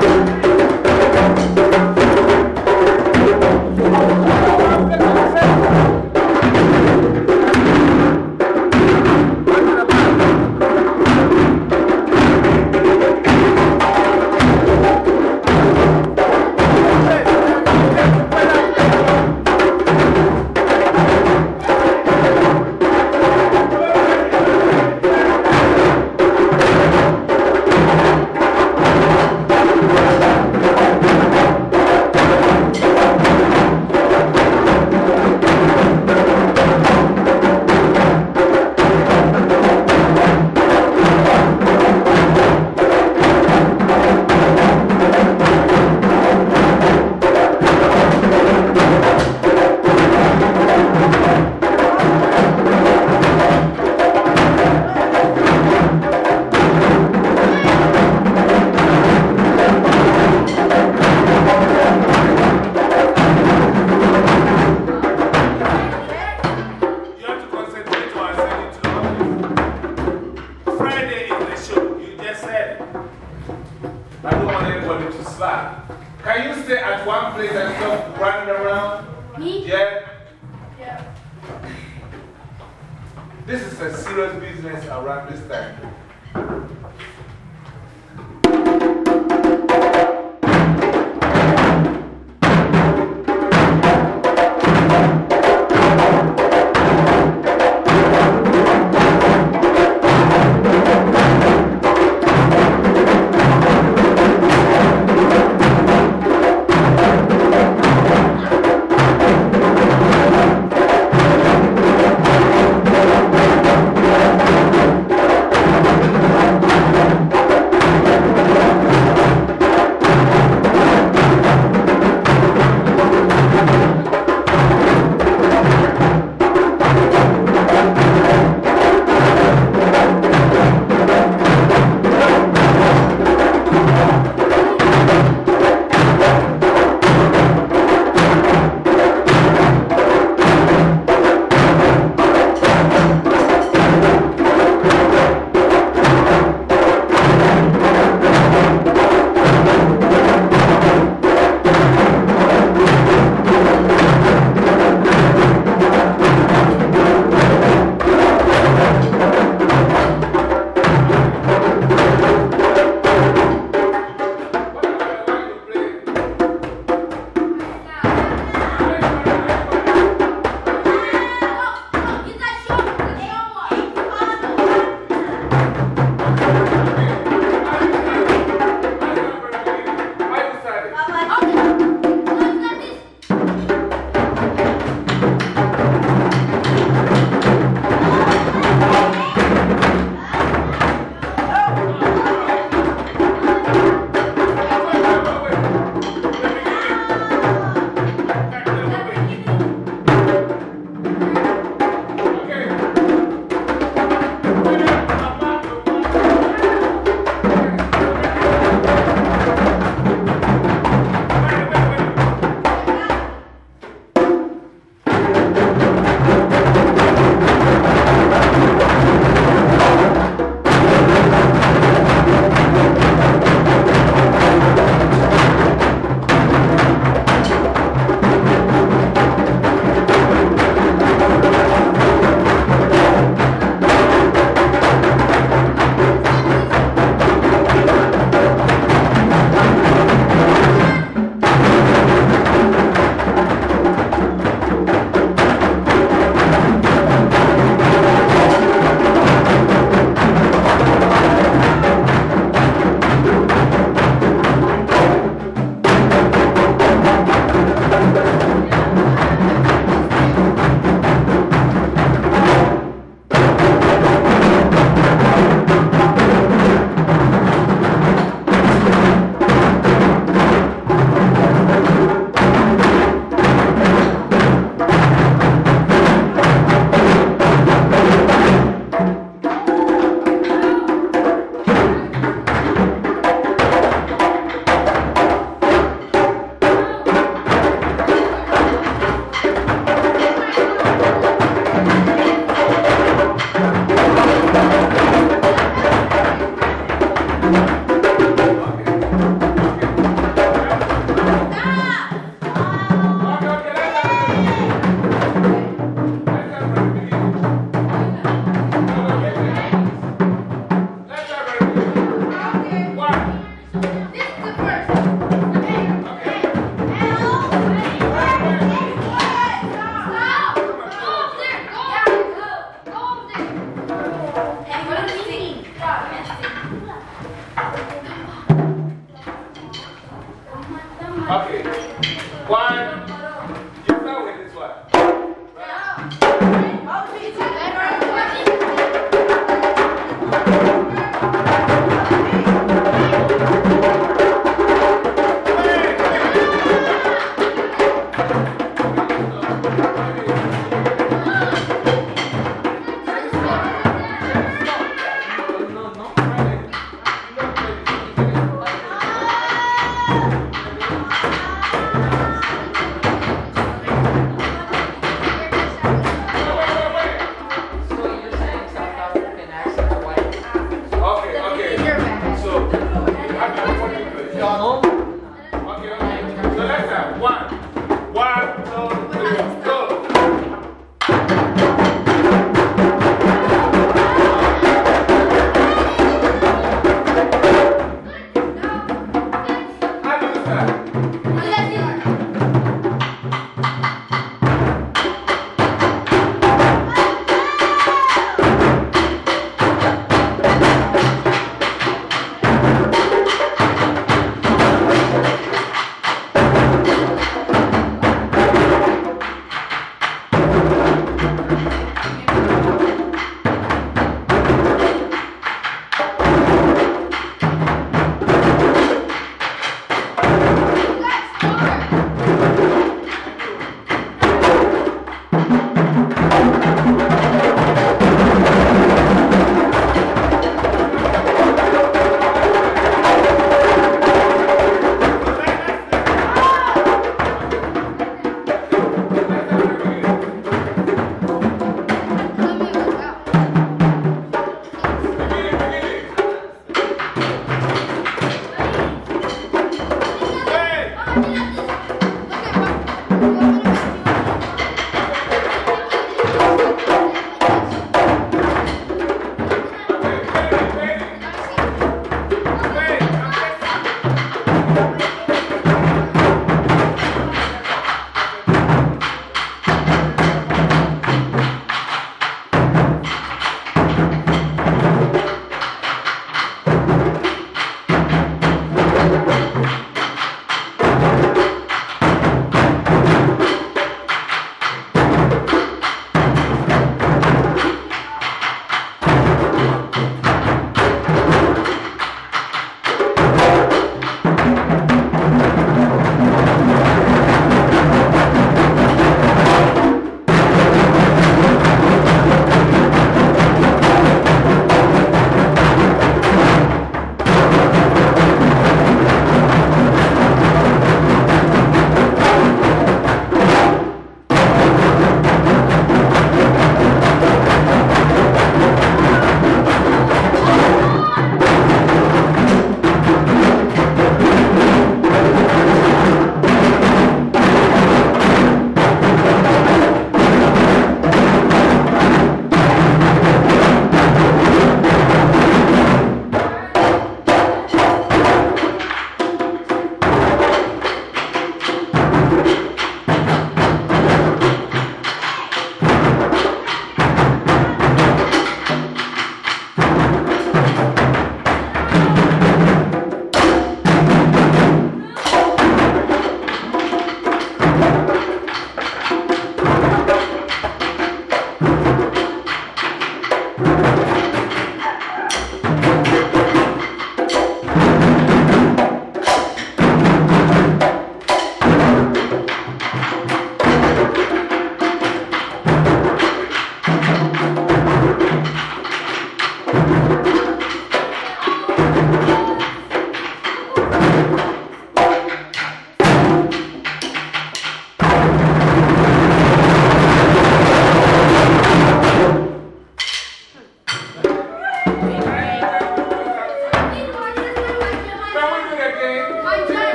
You one place and stop running around? Me? Yeah. Yeah. This is a serious business around this time. Thank